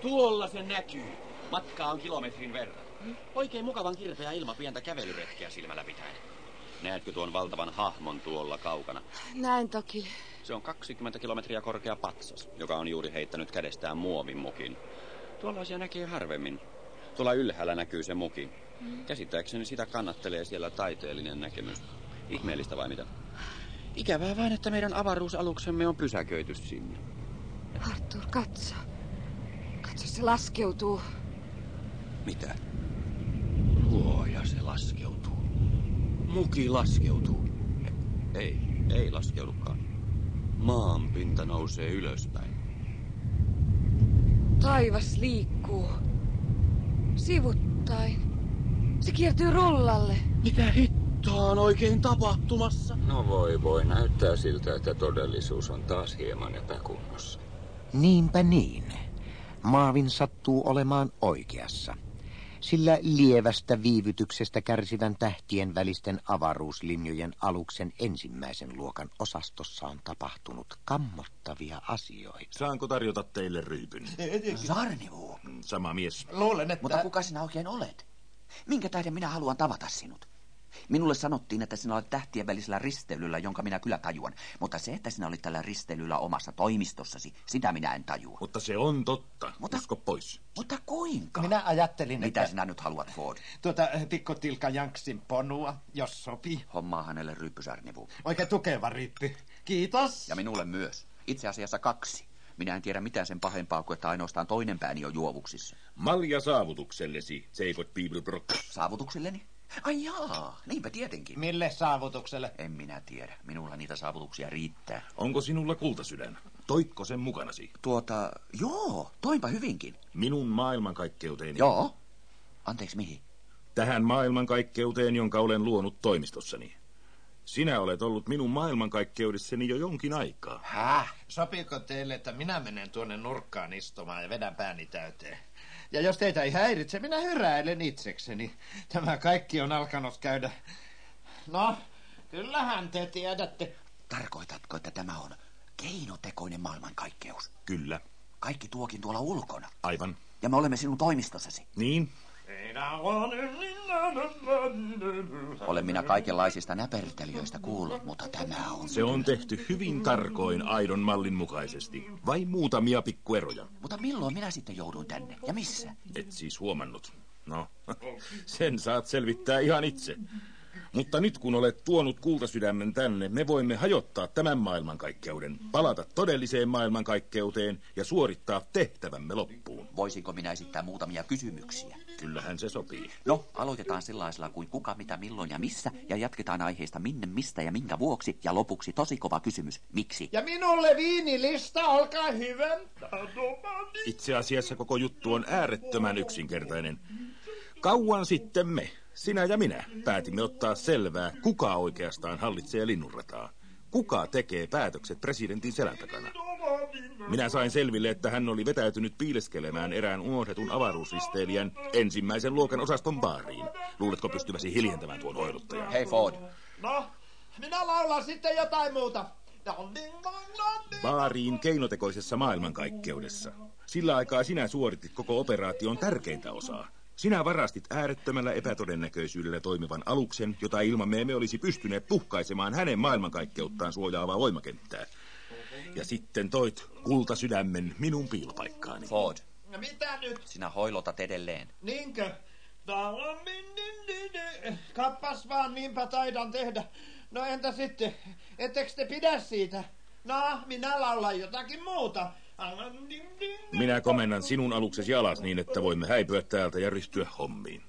Tuolla se näkyy. Matka on kilometrin verran. Oikein mukavan kirpeä ilma pientä kävelyretkeä silmällä pitäen. Näetkö tuon valtavan hahmon tuolla kaukana? Näin toki. Se on 20 kilometriä korkea patsas, joka on juuri heittänyt kädestään muovin mukin. Tuollaisia näkee harvemmin. Tuolla ylhäällä näkyy se muki. Käsittääkseni sitä kannattelee siellä taiteellinen näkemys. Ihmeellistä vai mitä? Ikävää vain, että meidän avaruusaluksemme on pysäköity sinne. Arthur, katso. Se laskeutuu. Mitä? Luoja se laskeutuu. Muki laskeutuu. Ei, ei laskeudukaan. Maan pinta nousee ylöspäin. Taivas liikkuu. Sivuttain. Se kiertyy rullalle. Mitä hittoa on oikein tapahtumassa? No voi voi, näyttää siltä, että todellisuus on taas hieman epäkunnossa. Niinpä niin. Maavin sattuu olemaan oikeassa. Sillä lievästä viivytyksestä kärsivän tähtien välisten avaruuslinjojen aluksen ensimmäisen luokan osastossa on tapahtunut kammottavia asioita. Saanko tarjota teille ryypyn? Sarnivu. Sama mies. Luulen, että... Mutta kuka sinä oikein olet? Minkä tähden minä haluan tavata sinut? Minulle sanottiin, että sinä olet tähtien välisellä risteilyllä, jonka minä kyllä tajuan. Mutta se, että sinä olit tällä risteilyllä omassa toimistossasi, sitä minä en tajua. Mutta se on totta. Mutta, Usko pois. Mutta kuinka? Minä ajattelin, Mitä että... sinä nyt haluat, Ford? Tuota pikkutilka Janksin ponua, jos sopii. Hommaa hänelle ryppysarnivu. Oikein tukeva ryppy. Kiitos. Ja minulle myös. Itse asiassa kaksi. Minä en tiedä mitään sen pahempaa kuin, että ainoastaan toinen pääni on juovuksissa. Malja saavutuksellesi, Seikot Bibelbrock. Saavutukselleni? Ai jaa, niinpä tietenkin. Mille saavutukselle? En minä tiedä. Minulla niitä saavutuksia riittää. Onko sinulla kultasydän? Toitko sen mukanasi? Tuota, joo, toinpa hyvinkin. Minun maailmankaikkeuteeni. Joo. Anteeksi, mihin? Tähän maailmankaikkeuteen, jonka olen luonut toimistossani. Sinä olet ollut minun maailmankaikkeudessani jo jonkin aikaa. Häh? Sopiiko teille, että minä menen tuonne nurkkaan istumaan ja vedän pääni täyteen? Ja jos teitä ei häiritse, minä hyräilen itsekseni. Tämä kaikki on alkanut käydä... No, kyllähän te tiedätte. Tarkoitatko, että tämä on keinotekoinen maailmankaikkeus? Kyllä. Kaikki tuokin tuolla ulkona. Aivan. Ja me olemme sinun toimistossasi. Niin? Olen minä kaikenlaisista näpertelijöistä kuullut, mutta tämä on... Se on tehty hyvin tarkoin aidon mallin mukaisesti. Vai muutamia pikkueroja. Mutta milloin minä sitten jouduin tänne? Ja missä? Et siis huomannut. No, sen saat selvittää ihan itse. Mutta nyt kun olet tuonut kultasydämen tänne, me voimme hajottaa tämän maailmankaikkeuden, palata todelliseen maailmankaikkeuteen ja suorittaa tehtävämme loppuun. Voisinko minä esittää muutamia kysymyksiä? Kyllähän se sopii. No, aloitetaan sellaisella kuin kuka, mitä, milloin ja missä, ja jatketaan aiheesta minne, mistä ja minkä vuoksi, ja lopuksi tosi kova kysymys, miksi? Ja minulle viinilista, olkaa hyvä. Itse asiassa koko juttu on äärettömän yksinkertainen. Kauan sitten me, sinä ja minä, päätimme ottaa selvää, kuka oikeastaan hallitsee linnunrataa. Kuka tekee päätökset presidentin selän takana? Minä sain selville, että hän oli vetäytynyt piileskelemään erään unohdetun avaruusristeilijän ensimmäisen luokan osaston baariin. Luuletko pystyväsi hiljentämään tuon oiluttajan? Hei Ford. No, minä laulan sitten jotain muuta. Baariin keinotekoisessa maailmankaikkeudessa. Sillä aikaa sinä suoritit koko operaation tärkeintä osaa. Sinä varastit äärettömällä epätodennäköisyydellä toimivan aluksen, jota ilman me emme olisi pystyneet puhkaisemaan hänen maailmankaikkeuttaan suojaavaa voimakenttää. Ja sitten toit kultasydämen minun piilopaikkaani. Ford, No mitä nyt? sinä hoilotat edelleen. Niinkö? Kappas vaan, niinpä taidan tehdä. No entä sitten? Ettekö te pidä siitä? No, minä laulan jotakin muuta. Minä komennan sinun aluksesi alas niin, että voimme häipyä täältä ja ryhtyä hommiin.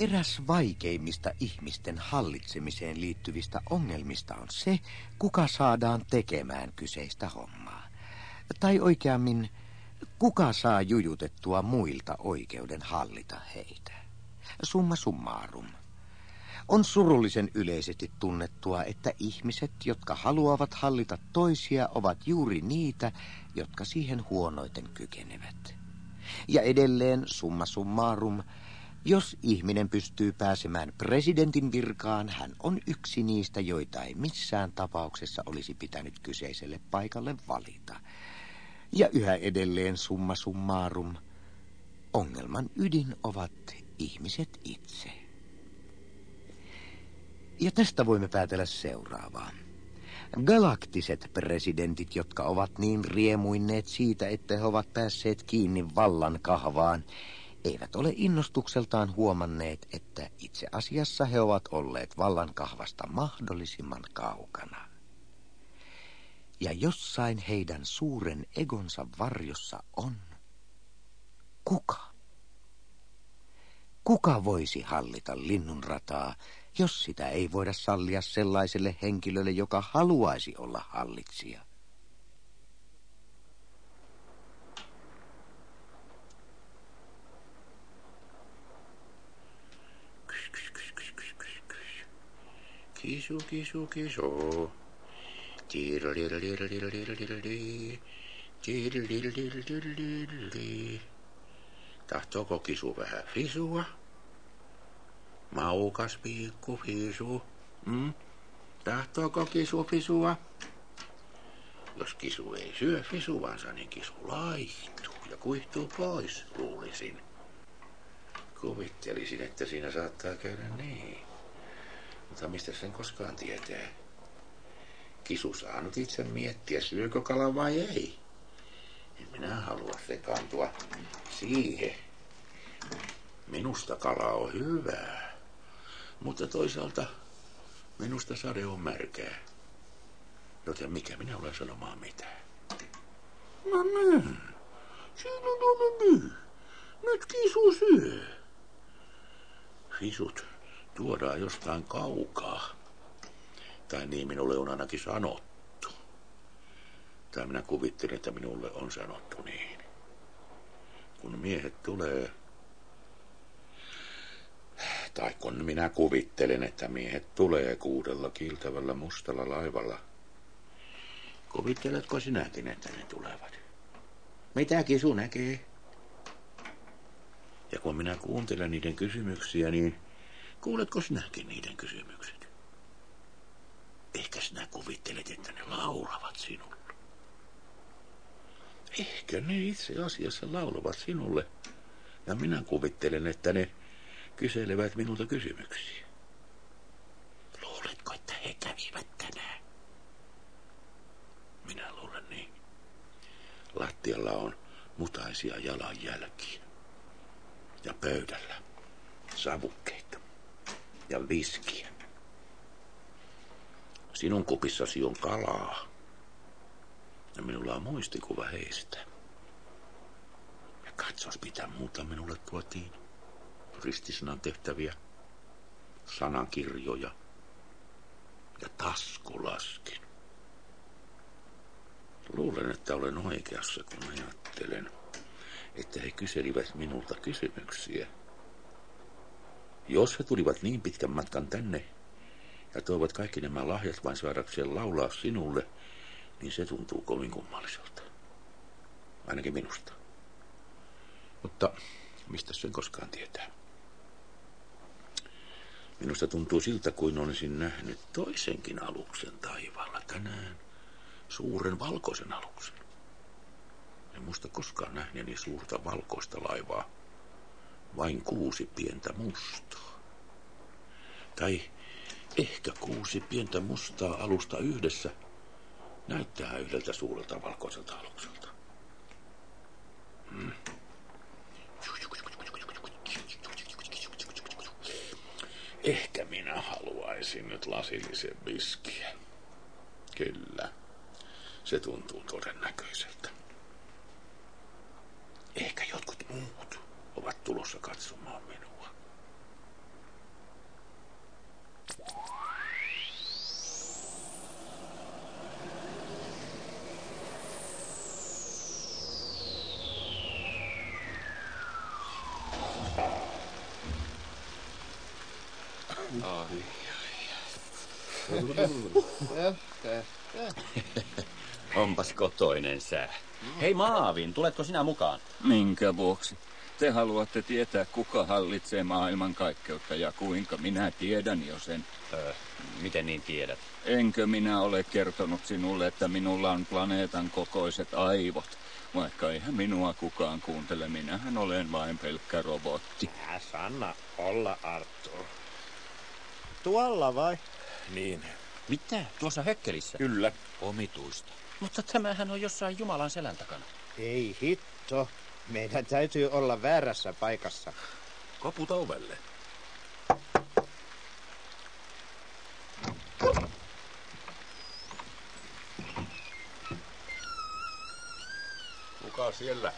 Eräs vaikeimmista ihmisten hallitsemiseen liittyvistä ongelmista on se, kuka saadaan tekemään kyseistä hommaa. Tai oikeammin, kuka saa jujutettua muilta oikeuden hallita heitä. Summa summarum. On surullisen yleisesti tunnettua, että ihmiset, jotka haluavat hallita toisia, ovat juuri niitä, jotka siihen huonoiten kykenevät. Ja edelleen summa summarum, jos ihminen pystyy pääsemään presidentin virkaan, hän on yksi niistä, joita ei missään tapauksessa olisi pitänyt kyseiselle paikalle valita. Ja yhä edelleen summa summarum. Ongelman ydin ovat ihmiset itse. Ja tästä voimme päätellä seuraavaa. Galaktiset presidentit, jotka ovat niin riemuinneet siitä, että he ovat päässeet kiinni vallan kahvaan, eivät ole innostukseltaan huomanneet, että itse asiassa he ovat olleet vallan kahvasta mahdollisimman kaukana. Ja jossain heidän suuren egonsa varjossa on kuka? Kuka voisi hallita linnunrataa, jos sitä ei voida sallia sellaiselle henkilölle, joka haluaisi olla hallitsija? Kisu, kisu, kisu. Tahtooko kisu vähän fisua? Maukas piikku fisu. Mm? Tahtooko kisu fisua? Jos kisu ei syö fisuansa, niin kisu laihtuu ja kuihtuu pois, luulisin. Kuvittelisin, että siinä saattaa käydä niin. Mutta mistä sen koskaan tietää? Kisu saa nyt itse miettiä, syökö kala vai ei. En minä halua sekaantua siihen. Minusta kala on hyvää, mutta toisaalta minusta sade on märkää. Joten mikä minä olen sanomaan mitään? No niin, siinä on niin. Nyt kisu syö. Fisut tuodaan jostain kaukaa. Tai niin minulle on ainakin sanottu. Tai minä kuvittelin, että minulle on sanottu niin. Kun miehet tulee... Tai kun minä kuvittelen, että miehet tulee kuudella kiiltävällä mustalla laivalla. Kuvitteletko sinäkin, että ne tulevat? Mitä kisu näkee? Ja kun minä kuuntelen niiden kysymyksiä, niin kuuletko sinäkin niiden kysymykset? Ehkä sinä kuvittelet, että ne laulavat sinulle. Ehkä ne itse asiassa laulavat sinulle. Ja minä kuvittelen, että ne kyselevät minulta kysymyksiä. Luuletko, että he kävivät tänään? Minä luulen niin. Lattialla on mutaisia jalanjälkiä. Ja pöydällä savukkeita ja viskiä. Sinun kupissasi on kalaa. Ja minulla on muistikuva heistä. Ja katsos, mitä muuta minulle tuotiin. Ristisanan tehtäviä, sanankirjoja ja taskulaskin. Luulen, että olen oikeassa, kun ajattelen, että he kyselivät minulta kysymyksiä. Jos he tulivat niin pitkän matkan tänne ja toivat kaikki nämä lahjat vain saadakseen laulaa sinulle, niin se tuntuu kovin kummalliselta. Ainakin minusta. Mutta mistä sen koskaan tietää? Minusta tuntuu siltä, kuin olisin nähnyt toisenkin aluksen taivaalla tänään. Suuren valkoisen aluksen. En muista koskaan nähneeni suurta valkoista laivaa. Vain kuusi pientä mustaa. Tai ehkä kuusi pientä mustaa alusta yhdessä näyttää yhdeltä suurelta valkoiselta alukselta. Hmm. Ehkä minä haluaisin nyt lasillisen viskiä. Kyllä. Se tuntuu todennäköiseltä. Ehkä jotkut muut ovat tulossa katsomaan minua. Onpas kotoinen sää. Hei Maavin, tuletko sinä mukaan? Minkä vuoksi? Te haluatte tietää, kuka hallitsee maailman kaikkeutta ja kuinka minä tiedän jo sen. Öö, miten niin tiedät? Enkö minä ole kertonut sinulle, että minulla on planeetan kokoiset aivot? Vaikka eihän minua kukaan kuuntele, minähän olen vain pelkkä robotti. Ää, Sanna olla, Arthur. Tuolla vai? Niin, Mitä? Tuossa hökkelissä? kyllä. Omituista. Mutta tämähän on jossain Jumalan selän takana. Ei hitto. Meidän täytyy olla väärässä paikassa. Koputa ovelle. Kuka siellä?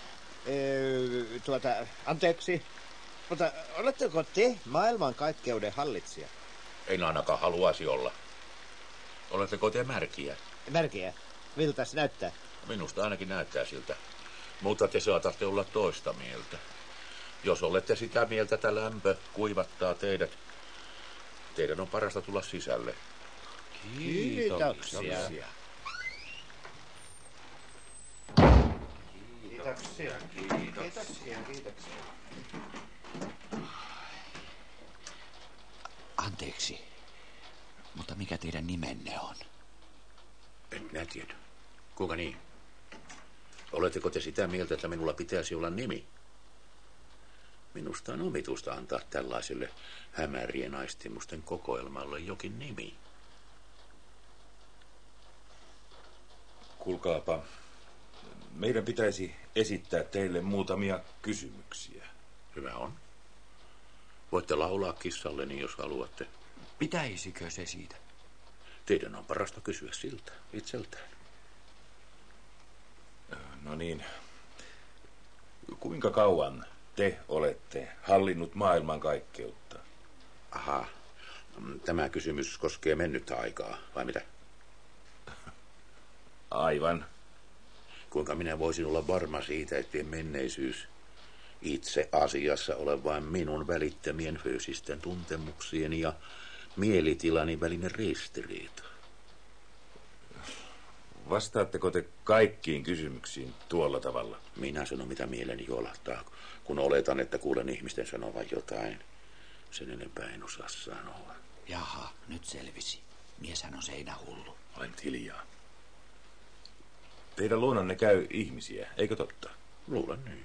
Öö, tuota, anteeksi. Mutta oletteko te maailmankaikkeuden hallitsija? En ainakaan haluaisi olla. Oletteko te märkiä? Märkiä. Miltä se näyttää? Minusta ainakin näyttää siltä. Mutta te saatatte olla toista mieltä. Jos olette sitä mieltä, että lämpö kuivattaa teidät, teidän on parasta tulla sisälle. Kiitoksia. Kiitoksia. Kiitoksia. Kiitoksia. Anteeksi, mutta mikä teidän nimenne on? En minä tiedä. Kuinka niin? Oletteko te sitä mieltä, että minulla pitäisi olla nimi? Minusta on omituista antaa tällaiselle hämärien aistimusten kokoelmalle jokin nimi. Kuulkaapa, meidän pitäisi esittää teille muutamia kysymyksiä. Hyvä on. Voitte laulaa kissalleni, jos haluatte. Pitäisikö se siitä? Teidän on parasta kysyä siltä itseltään. No niin. Kuinka kauan te olette hallinnut maailmankaikkeutta? Aha. Tämä kysymys koskee mennyttä aikaa, vai mitä? Aivan. Kuinka minä voisin olla varma siitä, että menneisyys itse asiassa ole vain minun välittämien fyysisten tuntemuksieni ja mielitilani välinen ristiriita? Vastaatteko te kaikkiin kysymyksiin tuolla tavalla? Minä sanon, mitä mieleni juolahtaa, kun oletan, että kuulen ihmisten sanovan jotain. Sen enempää en osaa sanoa. Jaha, nyt selvisi. Mieshän on seinähullu. Olen hiljaa. Teidän luonanne käy ihmisiä, eikö totta? Luulen niin.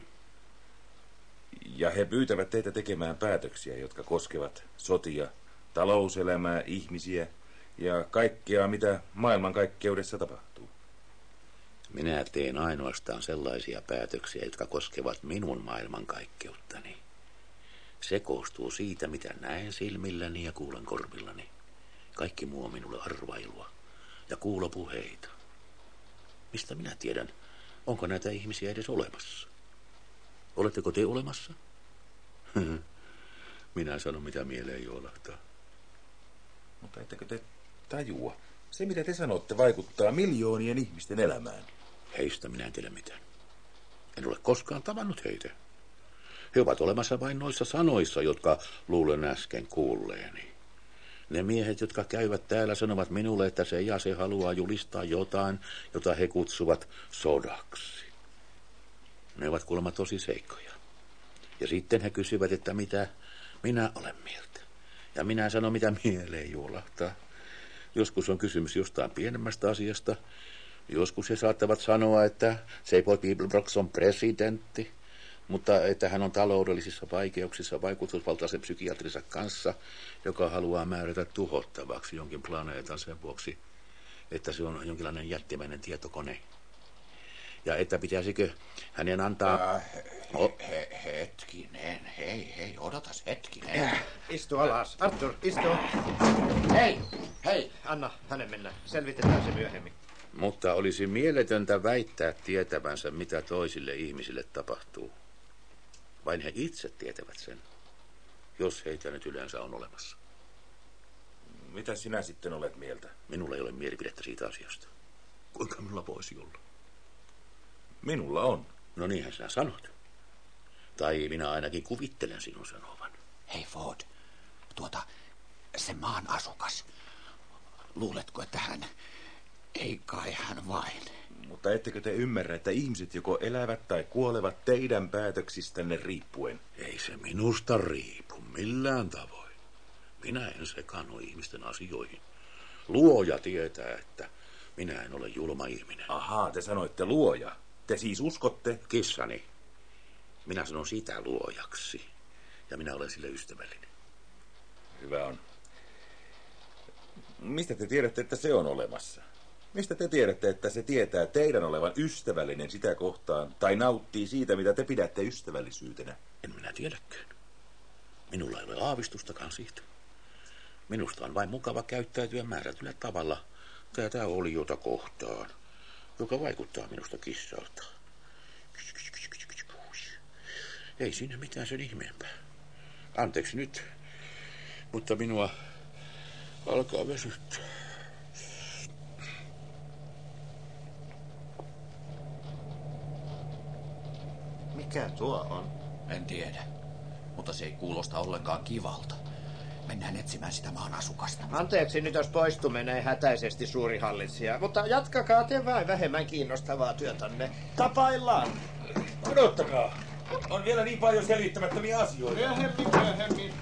Ja he pyytävät teitä tekemään päätöksiä, jotka koskevat sotia, talouselämää, ihmisiä ja kaikkea, mitä maailmankaikkeudessa tapahtuu. Minä teen ainoastaan sellaisia päätöksiä, jotka koskevat minun maailmankaikkeuttani. Se koostuu siitä, mitä näen silmilläni ja kuulen korvillani. Kaikki muu on minulle arvailua ja kuulopuheita. Mistä minä tiedän, onko näitä ihmisiä edes olemassa? Oletteko te olemassa? minä sanon, mitä mieleen juolahtaa. Mutta ettekö te tajua? Se, mitä te sanotte, vaikuttaa miljoonien ihmisten elämään. Heistä minä en tiedä mitään. En ole koskaan tavannut heitä. He ovat olemassa vain noissa sanoissa, jotka luulen äsken kuulleeni. Ne miehet, jotka käyvät täällä, sanovat minulle, että se ja se haluaa julistaa jotain, jota he kutsuvat sodaksi. Ne ovat kuulemma tosi seikkoja. Ja sitten he kysyvät, että mitä minä olen mieltä. Ja minä sanon, mitä mieleen juolahtaa. Joskus on kysymys jostain pienemmästä asiasta. Joskus he saattavat sanoa, että Seipo Bibelbrox on presidentti, mutta että hän on taloudellisissa vaikeuksissa vaikutusvaltaisen psykiatrinsa kanssa, joka haluaa määrätä tuhottavaksi jonkin planeetan sen vuoksi, että se on jonkinlainen jättimäinen tietokone. Ja että pitäisikö hänen antaa... Äh, Oh. he, hetkinen, hei, hei, odotas hetkinen. Istu alas. Arthur, istu. Hei, hei. Anna hänen mennä. Selvitetään se myöhemmin. Mutta olisi mieletöntä väittää tietävänsä, mitä toisille ihmisille tapahtuu. Vain he itse tietävät sen, jos heitä nyt yleensä on olemassa. Mitä sinä sitten olet mieltä? Minulla ei ole mielipidettä siitä asiasta. Kuinka minulla voisi olla? Minulla on. No niinhän sinä sanot. Tai minä ainakin kuvittelen sinun sanovan. Hei Ford, tuota, se maan asukas. Luuletko, että hän... Ei kai hän vain. Mutta ettekö te ymmärrä, että ihmiset joko elävät tai kuolevat teidän päätöksistänne riippuen? Ei se minusta riipu millään tavoin. Minä en sekaannu ihmisten asioihin. Luoja tietää, että minä en ole julma ihminen. Ahaa, te sanoitte luoja. Te siis uskotte? Kissani. Minä sanon sitä luojaksi. Ja minä olen sille ystävällinen. Hyvä on. Mistä te tiedätte, että se on olemassa? Mistä te tiedätte, että se tietää teidän olevan ystävällinen sitä kohtaan, tai nauttii siitä, mitä te pidätte ystävällisyytenä? En minä tiedäkään. Minulla ei ole aavistustakaan siitä. Minusta on vain mukava käyttäytyä määrätyllä tavalla tätä oliota kohtaan, joka vaikuttaa minusta kissalta. Ei siinä mitään sen ihmeempää. Anteeksi nyt, mutta minua alkaa väsyttää. Mikä tuo on? En tiedä, mutta se ei kuulosta ollenkaan kivalta. Mennään etsimään sitä maan asukasta. Anteeksi nyt, jos poistu menee hätäisesti suuri hallitsija, mutta jatkakaa te vain vähemmän kiinnostavaa työtänne. Tapaillaan! Odottakaa! On vielä niin paljon selittämättömiä asioita. Myöhemmin, myöhemmin.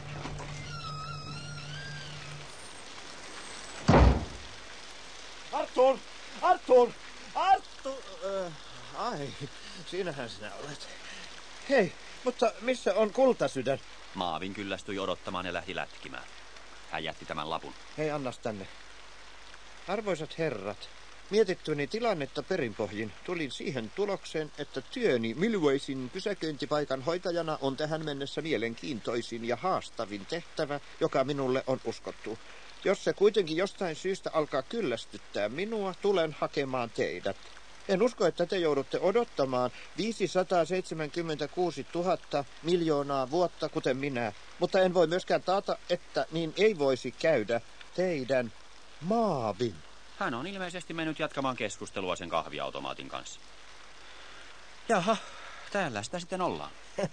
Artur! Artur! Artur! Äh, ai, siinähän sinä olet. Hei, mutta missä on kultasydän? Maavin kyllästyi odottamaan ja lähti lätkimään. Hän jätti tämän lapun. Hei, annas tänne. Arvoisat herrat, mietittyni tilannetta perinpohjin tulin siihen tulokseen, että työni Milwaysin pysäköintipaikan hoitajana on tähän mennessä mielenkiintoisin ja haastavin tehtävä, joka minulle on uskottu. Jos se kuitenkin jostain syystä alkaa kyllästyttää minua, tulen hakemaan teidät. En usko, että te joudutte odottamaan 576 000 miljoonaa vuotta, kuten minä, mutta en voi myöskään taata, että niin ei voisi käydä teidän Maavin. Hän on ilmeisesti mennyt jatkamaan keskustelua sen kahviautomaatin kanssa. Jaha, täällä sitä sitten ollaan.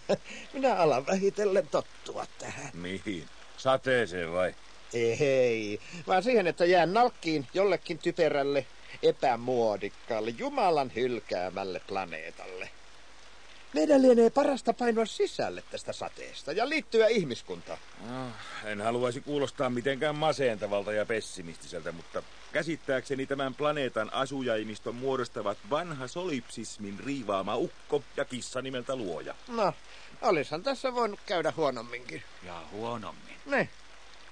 Minä alan vähitellen tottua tähän. Mihin? Sateeseen vai? Ei, vaan siihen, että jään nalkkiin jollekin typerälle, epämuodikkaalle, Jumalan hylkäämälle planeetalle. Meidän lienee parasta painoa sisälle tästä sateesta ja liittyä ihmiskuntaan. No, en haluaisi kuulostaa mitenkään masentavalta ja pessimistiseltä, mutta käsittääkseni tämän planeetan asujaimiston muodostavat vanha solipsismin riivaama ukko ja kissa nimeltä luoja. No, olishan tässä voinut käydä huonomminkin. Ja huonommin. Ne.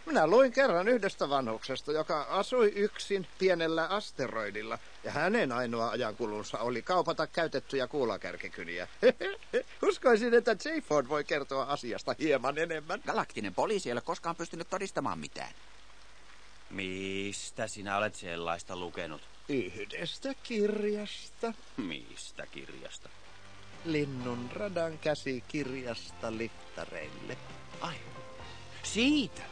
Minä luin kerran yhdestä vanhuksesta, joka asui yksin pienellä asteroidilla, ja hänen ainoa ajankulunsa oli kaupata käytettyjä kuulakärkikyniä. Uskoisin, että J. Ford voi kertoa asiasta hieman enemmän. Galaktinen poliisi ei ole koskaan pystynyt todistamaan mitään. Mistä sinä olet sellaista lukenut? Yhdestä kirjasta. Mistä kirjasta? Linnun radan käsikirjasta littareille. Ai, Psita!